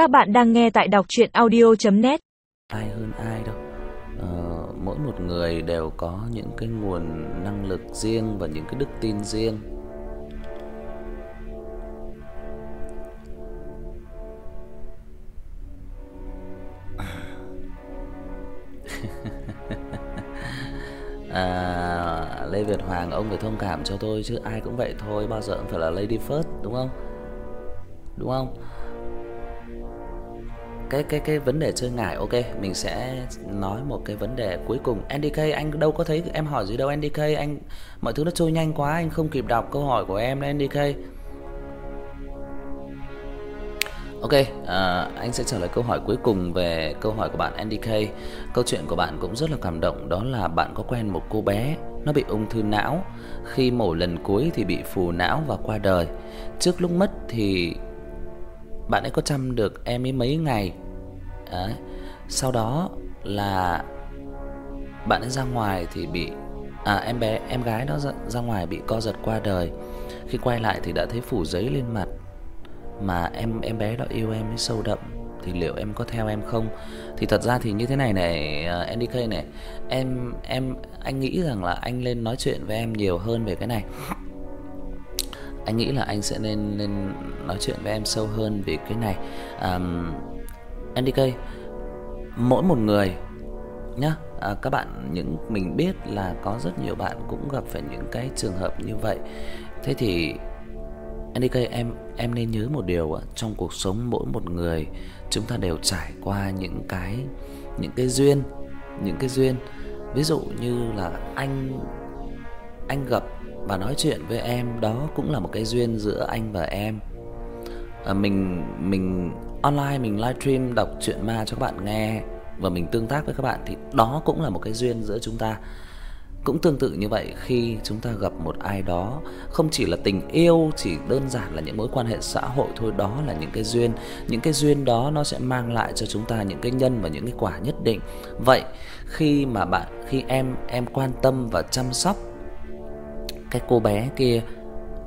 Các bạn đang nghe tại đọc chuyện audio.net ai hơn ai đâu. Ờ, mỗi một người đều có những cái nguồn năng lực riêng và những cái đức tin riêng. À, Lê Việt Hoàng ông phải thông cảm cho tôi chứ ai cũng vậy thôi, bao giờ cũng phải là lady first đúng không? Đúng không? Cái cái cái vấn đề chơi ngải ok, mình sẽ nói một cái vấn đề cuối cùng. NDK anh đâu có thấy em hỏi gì đâu NDK, anh mọi thứ nó trôi nhanh quá anh không kịp đọc câu hỏi của em đấy NDK. Ok, uh, anh sẽ trả lời câu hỏi cuối cùng về câu hỏi của bạn NDK. Câu chuyện của bạn cũng rất là cảm động đó là bạn có quen một cô bé nó bị ung thư não, khi mổ lần cuối thì bị phù não và qua đời. Trước lúc mất thì bạn ấy có chăm được em ấy mấy ngày. Đấy. Sau đó là bạn ấy ra ngoài thì bị à em bé em gái đó ra, ra ngoài bị co giật qua đời. Khi quay lại thì đã thấy phủ giấy lên mặt mà em em bé đó yêu em ấy sâu đậm thì liệu em có theo em không? Thì thật ra thì như thế này này à, NDK này, em em anh nghĩ rằng là anh lên nói chuyện với em nhiều hơn về cái này. Anh nghĩ là anh sẽ nên nên nói chuyện với em sâu hơn về cái này. Um NDK mỗi một người nhá, à, các bạn những mình biết là có rất nhiều bạn cũng gặp phải những cái trường hợp như vậy. Thế thì NDK em em nên nhớ một điều ạ, trong cuộc sống mỗi một người chúng ta đều trải qua những cái những cái duyên, những cái duyên. Ví dụ như là anh anh gặp và nói chuyện với em đó cũng là một cái duyên giữa anh và em. À, mình mình online mình livestream đọc truyện ma cho các bạn nghe và mình tương tác với các bạn thì đó cũng là một cái duyên giữa chúng ta. Cũng tương tự như vậy khi chúng ta gặp một ai đó, không chỉ là tình yêu, chỉ đơn giản là những mối quan hệ xã hội thôi, đó là những cái duyên. Những cái duyên đó nó sẽ mang lại cho chúng ta những cái nhân và những cái quả nhất định. Vậy khi mà bạn khi em em quan tâm và chăm sóc cái cô bé kia,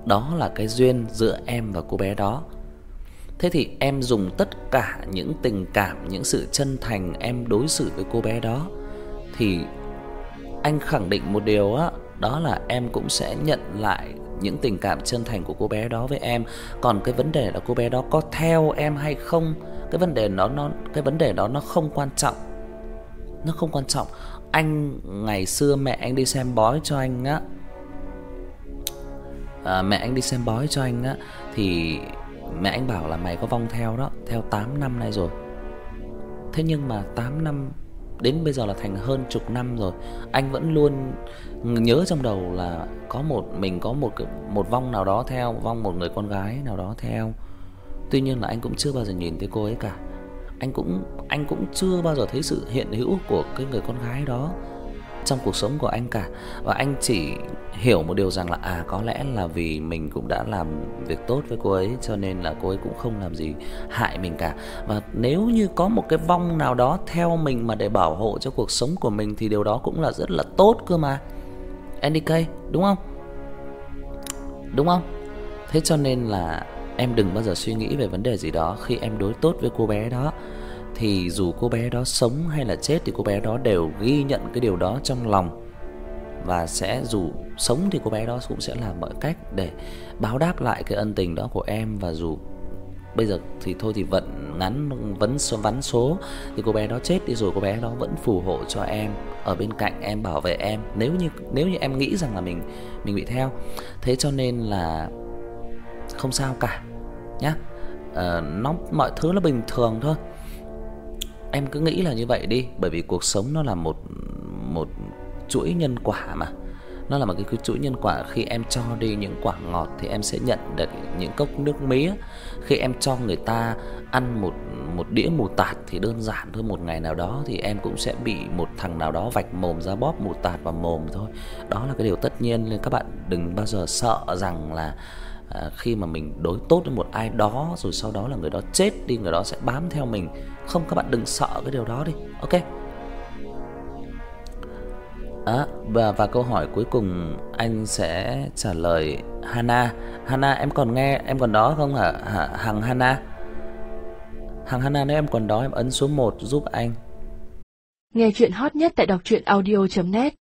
đó là cái duyên giữa em và cô bé đó. Thế thì em dùng tất cả những tình cảm, những sự chân thành em đối xử với cô bé đó thì anh khẳng định một điều á, đó là em cũng sẽ nhận lại những tình cảm chân thành của cô bé đó với em. Còn cái vấn đề là cô bé đó có theo em hay không, cái vấn đề nó nó cái vấn đề đó nó không quan trọng. Nó không quan trọng. Anh ngày xưa mẹ anh đi xem bói cho anh á. À, mẹ anh đi xem bói cho anh á thì mẹ anh bảo là mày có vong theo đó, theo 8 năm nay rồi. Thế nhưng mà 8 năm đến bây giờ là thành hơn chục năm rồi, anh vẫn luôn nhớ trong đầu là có một mình có một một vong nào đó theo, vong một người con gái nào đó theo. Tuy nhiên là anh cũng chưa bao giờ nhìn thấy cô ấy cả. Anh cũng anh cũng chưa bao giờ thấy sự hiện hữu của cái người con gái đó trong cuộc sống của anh cả và anh chỉ hiểu một điều rằng là à có lẽ là vì mình cũng đã làm việc tốt với cô ấy cho nên là cô ấy cũng không làm gì hại mình cả. Và nếu như có một cái vong nào đó theo mình mà để bảo hộ cho cuộc sống của mình thì điều đó cũng là rất là tốt cơ mà. NDK, đúng không? Đúng không? Thế cho nên là em đừng bao giờ suy nghĩ về vấn đề gì đó khi em đối tốt với cô bé đó thì dù cô bé đó sống hay là chết thì cô bé đó đều ghi nhận cái điều đó trong lòng. Và sẽ dù sống thì cô bé đó cũng sẽ làm mọi cách để báo đáp lại cái ân tình đó của em và dù bây giờ thì thôi thì vận ngắn vấn số, vắn số thì cô bé đó chết đi rồi, cô bé đó vẫn phù hộ cho em, ở bên cạnh em, bảo vệ em nếu như nếu như em nghĩ rằng là mình mình bị theo. Thế cho nên là không sao cả nhá. Ờ nó, mọi thứ nó bình thường thôi. Em cứ nghĩ là như vậy đi, bởi vì cuộc sống nó là một một chuỗi nhân quả mà. Nó là một cái chuỗi nhân quả khi em cho đi những quả ngọt thì em sẽ nhận được những cốc nước mía. Khi em cho người ta ăn một một đĩa mù tạt thì đơn giản thôi một ngày nào đó thì em cũng sẽ bị một thằng nào đó vạch mồm ra bóp mù tạt vào mồm thôi. Đó là cái điều tất nhiên nên các bạn đừng bao giờ sợ rằng là à, khi mà mình đối tốt với một ai đó rồi sau đó là người đó chết đi, người đó sẽ bám theo mình. Không các bạn đừng sợ cái điều đó đi. Ok. À, và và câu hỏi cuối cùng anh sẽ trả lời Hana. Hana em còn nghe em còn đó không hả? Hả Hằng Hana? Hằng Hana nếu em còn đó em ấn số 1 giúp anh. Nghe chuyện hot nhất tại đọc truyện audio net